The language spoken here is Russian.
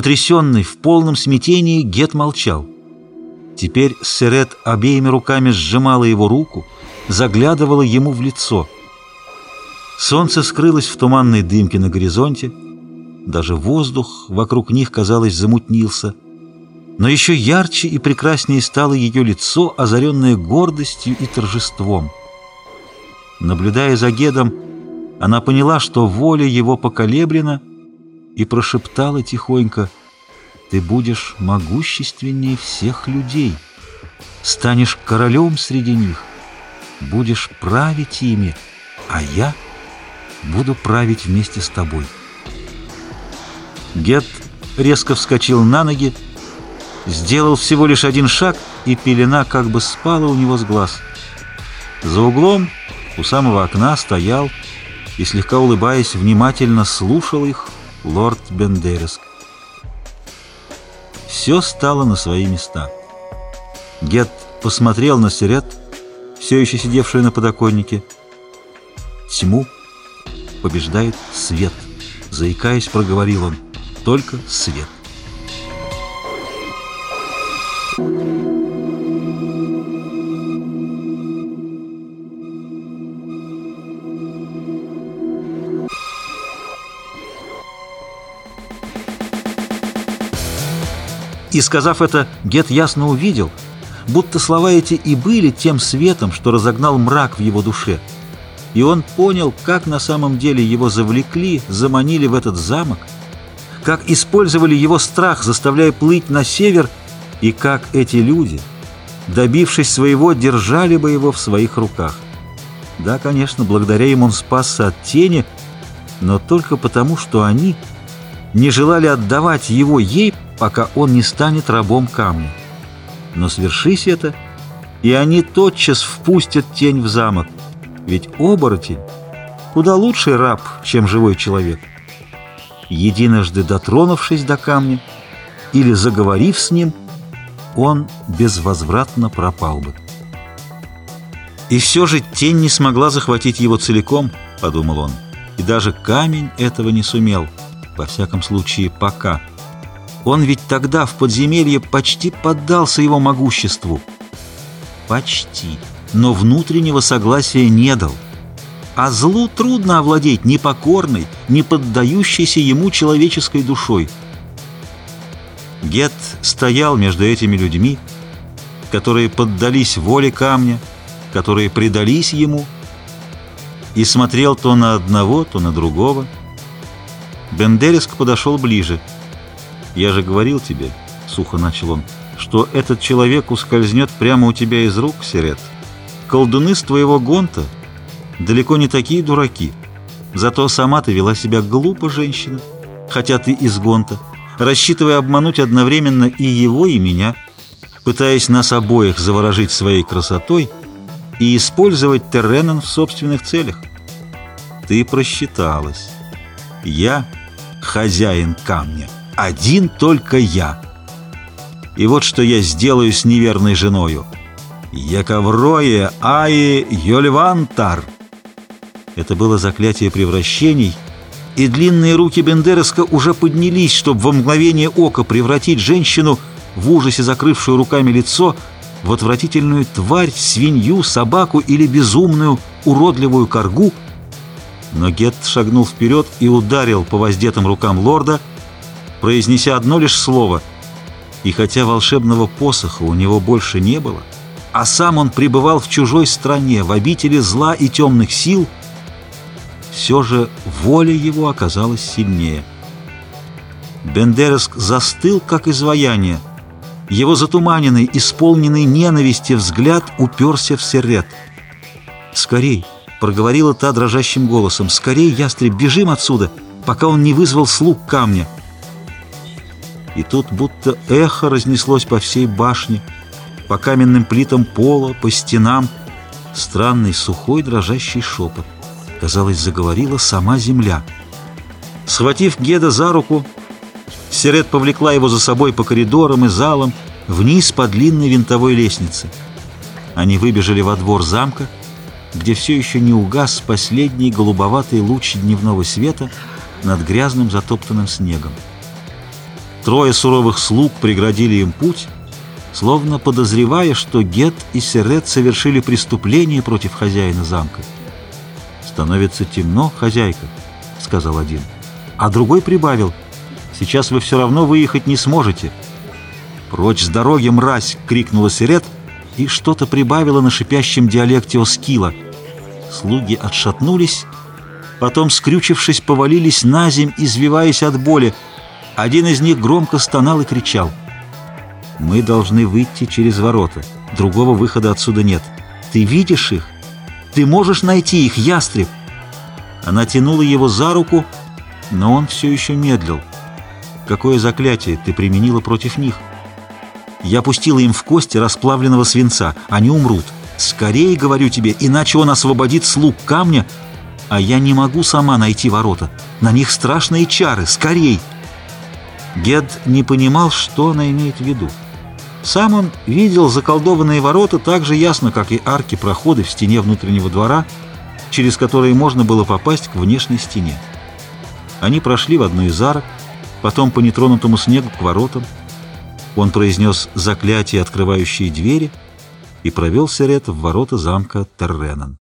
Потрясенный, в полном смятении, Гет молчал. Теперь Серет обеими руками сжимала его руку, заглядывала ему в лицо. Солнце скрылось в туманной дымке на горизонте, даже воздух вокруг них, казалось, замутнился. Но еще ярче и прекраснее стало ее лицо, озаренное гордостью и торжеством. Наблюдая за Гедом, она поняла, что воля его поколеблена, и прошептала тихонько, «Ты будешь могущественнее всех людей, станешь королем среди них, будешь править ими, а я буду править вместе с тобой». Гет резко вскочил на ноги, сделал всего лишь один шаг, и пелена как бы спала у него с глаз. За углом у самого окна стоял и, слегка улыбаясь, внимательно слушал их лорд Бендереск. Все стало на свои места. Гет посмотрел на Сирет, все еще сидевшую на подоконнике. Тьму побеждает свет. Заикаясь, проговорил он. Только свет. И, сказав это, Гет ясно увидел, будто слова эти и были тем светом, что разогнал мрак в его душе. И он понял, как на самом деле его завлекли, заманили в этот замок, как использовали его страх, заставляя плыть на север, и как эти люди, добившись своего, держали бы его в своих руках. Да, конечно, благодаря им он спасся от тени, но только потому, что они не желали отдавать его ей, пока он не станет рабом камня. Но свершись это, и они тотчас впустят тень в замок, ведь оборотень куда лучший раб, чем живой человек. Единожды дотронувшись до камня или заговорив с ним, он безвозвратно пропал бы. И все же тень не смогла захватить его целиком, подумал он, и даже камень этого не сумел, во всяком случае пока. Он ведь тогда в подземелье почти поддался его могуществу. Почти. Но внутреннего согласия не дал. А злу трудно овладеть непокорной, не поддающейся ему человеческой душой. Гет стоял между этими людьми, которые поддались воле камня, которые предались ему, и смотрел то на одного, то на другого. Бендериск подошел ближе — «Я же говорил тебе, — сухо начал он, — что этот человек ускользнет прямо у тебя из рук, Серет. Колдуны с твоего гонта далеко не такие дураки. Зато сама ты вела себя глупо, женщина, хотя ты из гонта, рассчитывая обмануть одновременно и его, и меня, пытаясь нас обоих заворожить своей красотой и использовать Терренен в собственных целях. Ты просчиталась. Я хозяин камня» один только я. И вот что я сделаю с неверной женою. Яковрое Аи Йольвантар. Это было заклятие превращений, и длинные руки Бендереска уже поднялись, чтобы во мгновение ока превратить женщину, в ужасе закрывшую руками лицо, в отвратительную тварь, свинью, собаку или безумную, уродливую коргу. Но Гет шагнул вперед и ударил по воздетым рукам лорда, произнеся одно лишь слово. И хотя волшебного посоха у него больше не было, а сам он пребывал в чужой стране, в обители зла и темных сил, все же воля его оказалась сильнее. Бендереск застыл, как изваяние. Его затуманенный, исполненный ненависти взгляд уперся в серет. «Скорей!» — проговорила та дрожащим голосом. «Скорей, ястреб, бежим отсюда, пока он не вызвал слуг камня!» и тут будто эхо разнеслось по всей башне, по каменным плитам пола, по стенам. Странный сухой дрожащий шепот. Казалось, заговорила сама земля — Схватив Геда за руку, Серет повлекла его за собой по коридорам и залам, вниз по длинной винтовой лестнице. Они выбежали во двор замка, где все еще не угас последний голубоватый луч дневного света над грязным затоптанным снегом. Трое суровых слуг преградили им путь, словно подозревая, что Гет и Серет совершили преступление против хозяина замка. «Становится темно, хозяйка», — сказал один. А другой прибавил, «Сейчас вы все равно выехать не сможете». «Прочь с дороги, мразь!» — крикнула Серет и что-то прибавила на шипящем диалекте Оскила. Слуги отшатнулись, потом, скрючившись, повалились на земь, извиваясь от боли. Один из них громко стонал и кричал. «Мы должны выйти через ворота. Другого выхода отсюда нет. Ты видишь их? Ты можешь найти их, ястреб!» Она тянула его за руку, но он все еще медлил. «Какое заклятие ты применила против них?» «Я пустила им в кости расплавленного свинца. Они умрут. Скорее, говорю тебе, иначе он освободит слуг камня, а я не могу сама найти ворота. На них страшные чары. Скорей!» Гед не понимал, что она имеет в виду. Сам он видел заколдованные ворота так же ясно, как и арки-проходы в стене внутреннего двора, через которые можно было попасть к внешней стене. Они прошли в одну из арок, потом по нетронутому снегу к воротам. Он произнес заклятие, открывающее двери, и провел Серет в ворота замка Терренан.